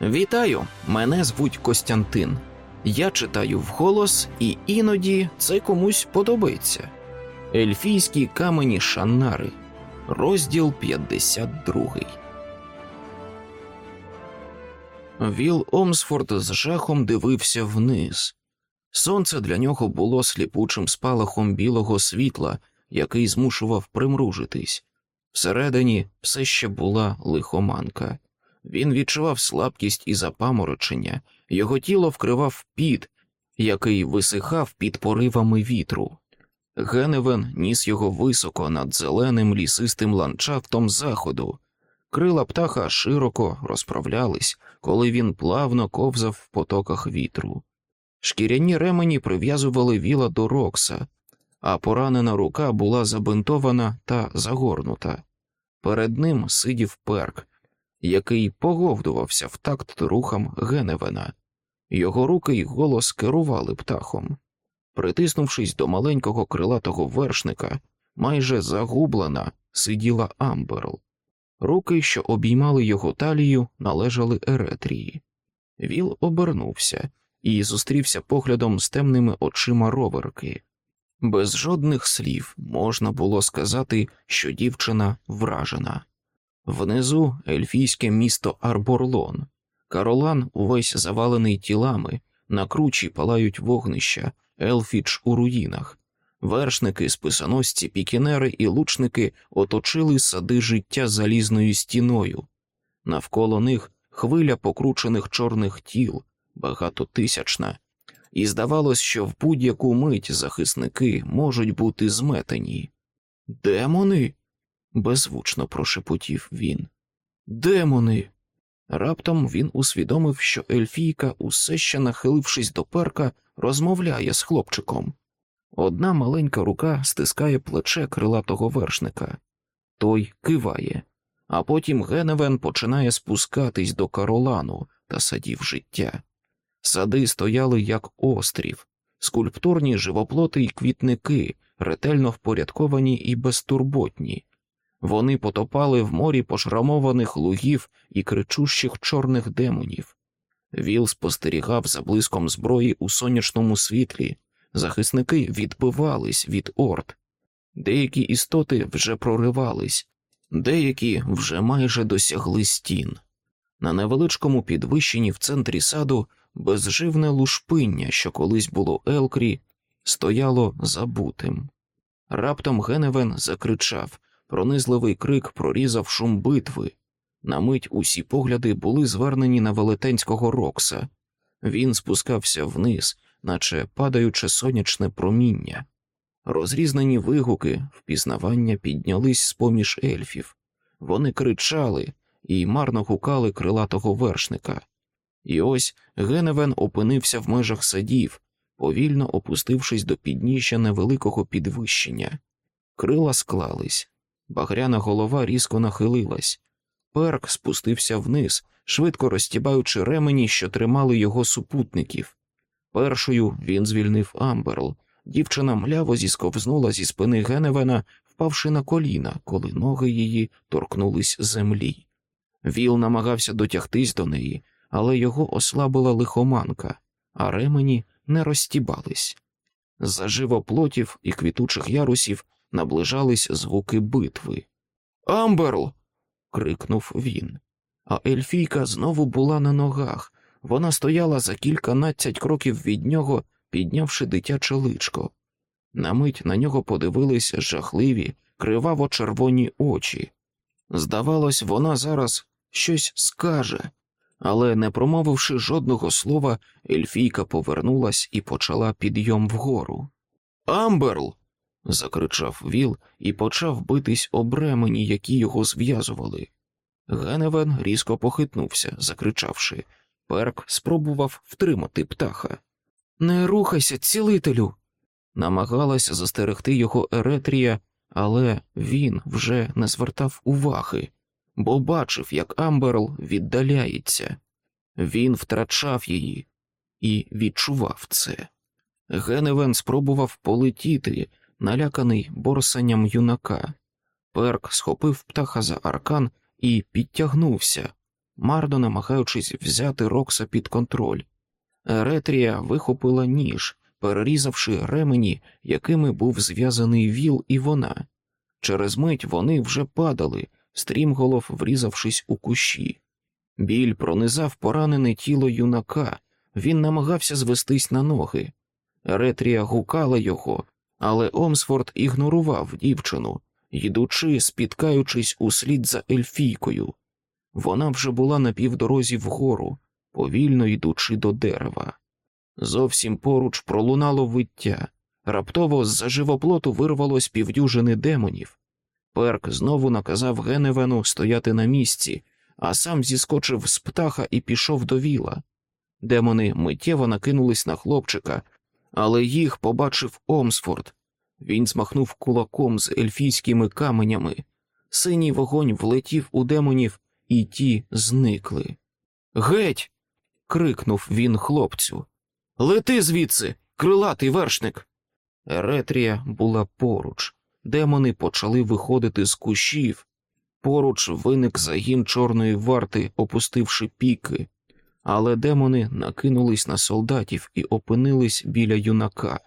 Вітаю! Мене звуть Костянтин. Я читаю вголос, і іноді це комусь подобається. Ельфійські камені Шаннари, розділ 52. Віл Омсфорд з жахом дивився вниз. Сонце для нього було сліпучим спалахом білого світла, який змушував примружитись. Всередині все ще була лихоманка. Він відчував слабкість і запаморочення, його тіло вкривав піт, який висихав під поривами вітру. Геневен ніс його високо над зеленим лісистим ландшафтом заходу. Крила птаха широко розправлялись, коли він плавно ковзав в потоках вітру. Шкіряні ремені прив'язували віла до Рокса, а поранена рука була забинтована та загорнута. Перед ним сидів Перк, який погойдувався в такт рухам Геневена. Його руки й голос керували птахом. Притиснувшись до маленького крилатого вершника, майже загублена сиділа Амберл. Руки, що обіймали його талію, належали Еретрії. Віл обернувся і зустрівся поглядом з темними очима роверки. Без жодних слів можна було сказати, що дівчина вражена. Внизу ельфійське місто Арборлон. Каролан увесь завалений тілами, на кручі палають вогнища, Елфіч у руїнах. Вершники, списоносці, пікінери і лучники оточили сади життя залізною стіною. Навколо них хвиля покручених чорних тіл, багатотисячна, і здавалось, що в будь-яку мить захисники можуть бути зметені. Демони? Беззвучно прошепотів він. Демони. Раптом він усвідомив, що Ельфійка, усе ще нахилившись до перка, розмовляє з хлопчиком. Одна маленька рука стискає плече крилатого вершника, той киває, а потім Геневен починає спускатись до Каролану та садів життя. Сади стояли як острів, скульптурні живоплоти й квітники, ретельно впорядковані і безтурботні. Вони потопали в морі пошрамованих лугів і кричущих чорних демонів. Віл спостерігав за блиском зброї у сонячному світлі, захисники відбивались від орд. Деякі істоти вже проривались, деякі вже майже досягли стін. На невеличкому підвищенні в центрі саду безживне лушпиння, що колись було Елкрі, стояло забутим. Раптом Геневен закричав, пронизливий крик прорізав шум битви. На мить усі погляди були звернені на велетенського Рокса. Він спускався вниз, наче падаюче сонячне проміння. Розрізнені вигуки, впізнавання піднялись з поміж ельфів. Вони кричали і марно гукали крилатого вершника. І ось Геневен опинився в межах садів, повільно опустившись до підніжжя невеликого підвищення. Крила склались, багряна голова різко нахилилась. Перк спустився вниз, швидко розтібаючи ремені, що тримали його супутників. Першою він звільнив Амберл. Дівчина мляво зісковзнула зі спини Геневена, впавши на коліна, коли ноги її торкнулись землі. Віл намагався дотягтись до неї, але його ослабила лихоманка, а ремені не розстібались. З-за живоплотів і квітучих ярусів наближались звуки битви. Амберл. крикнув він. А Ельфійка знову була на ногах. Вона стояла за кільканадцять кроків від нього, піднявши дитяче личко. На мить на нього подивились жахливі, криваво червоні очі. Здавалось, вона зараз щось скаже, але, не промовивши жодного слова, Ельфійка повернулась і почала підйом вгору. Амберл. Закричав Віл і почав битись об ремені, які його зв'язували. Геневен різко похитнувся, закричавши. Перк спробував втримати птаха. Не рухайся, цілителю. Намагалась застерегти його Еретрія, але він вже не звертав уваги, бо бачив, як Амберл віддаляється. Він втрачав її і відчував це. Геневен спробував полетіти, наляканий борсанням юнака. Перк схопив птаха за аркан і підтягнувся. марно намагаючись взяти Рокса під контроль. Еретрія вихопила ніж, перерізавши ремені, якими був зв'язаний віл і вона. Через мить вони вже падали, стрімголов врізавшись у кущі. Біль пронизав поранене тіло юнака, він намагався звестись на ноги. Еретрія гукала його, але Омсфорд ігнорував дівчину, йдучи, спіткаючись услід за ельфійкою. Вона вже була на півдорозі вгору, повільно йдучи до дерева. Зовсім поруч пролунало виття. Раптово з за живоплоту вирвалось півдюжини демонів. Перк знову наказав Геневену стояти на місці, а сам зіскочив з птаха і пішов до віла. Демони миттєво накинулись на хлопчика, але їх побачив Омсфорд. Він змахнув кулаком з ельфійськими каменями. Синій вогонь влетів у демонів, і ті зникли. Геть. крикнув він хлопцю. Лети звідси, крилатий вершник. Еретрія була поруч. Демони почали виходити з кущів. Поруч виник загін чорної варти, опустивши піки, але демони накинулись на солдатів і опинились біля юнака.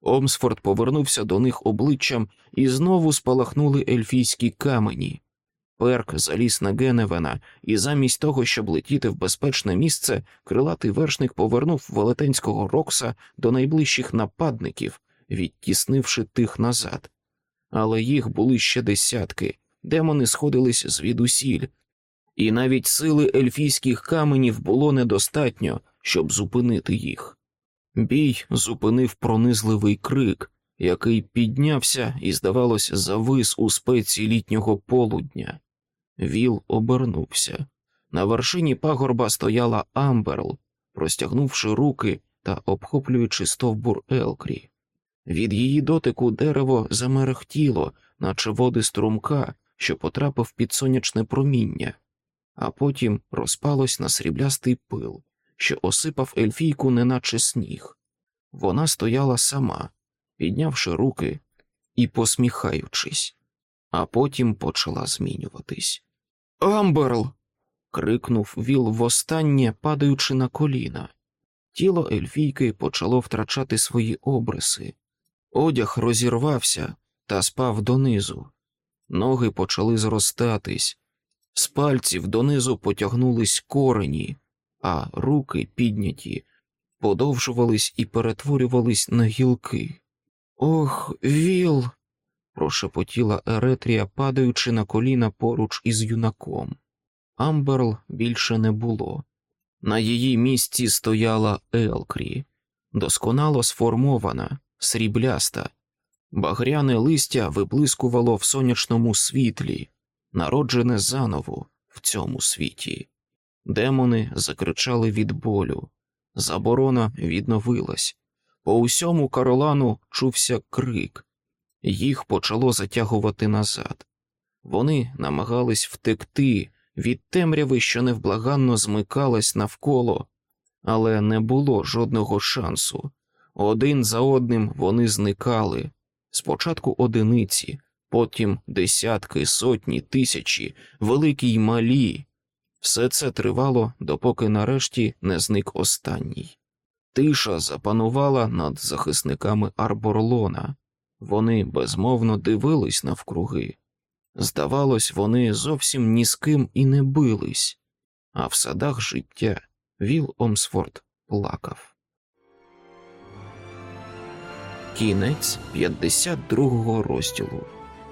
Омсфорд повернувся до них обличчям і знову спалахнули ельфійські камені. Перк заліз на Геневена, і замість того, щоб летіти в безпечне місце, крилатий вершник повернув велетенського Рокса до найближчих нападників, відтіснивши тих назад. Але їх були ще десятки, демони сходились звідусіль, і навіть сили ельфійських каменів було недостатньо, щоб зупинити їх. Бій зупинив пронизливий крик, який піднявся і, здавалось, завис у спеці літнього полудня. Віл обернувся. На вершині пагорба стояла Амберл, простягнувши руки та обхоплюючи стовбур Елкрі. Від її дотику дерево замерехтіло, наче води струмка, що потрапив під сонячне проміння, а потім розпалось на сріблястий пил, що осипав ельфійку, неначе сніг. Вона стояла сама, піднявши руки і посміхаючись, а потім почала змінюватись. Амберл. крикнув Віл востаннє, падаючи на коліна. Тіло ельфійки почало втрачати свої обриси. Одяг розірвався та спав донизу. Ноги почали зростатись, з пальців донизу потягнулись корені, а руки, підняті, подовжувались і перетворювались на гілки. Ох, Віл. прошепотіла Еретрія, падаючи на коліна поруч із юнаком. Амберл більше не було. На її місці стояла Елкрі, досконало сформована, срібляста, багряне листя виблискувало в сонячному світлі, народжене заново в цьому світі. Демони закричали від болю, заборона відновилась. По усьому Каролану чувся крик, їх почало затягувати назад. Вони намагались втекти від темряви, що невблаганно змикалась навколо, але не було жодного шансу. Один за одним вони зникали спочатку одиниці, потім десятки, сотні, тисячі, великі й малі. Все це тривало, допоки нарешті не зник останній. Тиша запанувала над захисниками Арборлона. Вони безмовно дивились навкруги. Здавалось, вони зовсім ні з ким і не бились, а в садах життя Віл Омсфорд плакав. Кінець 52 розділу.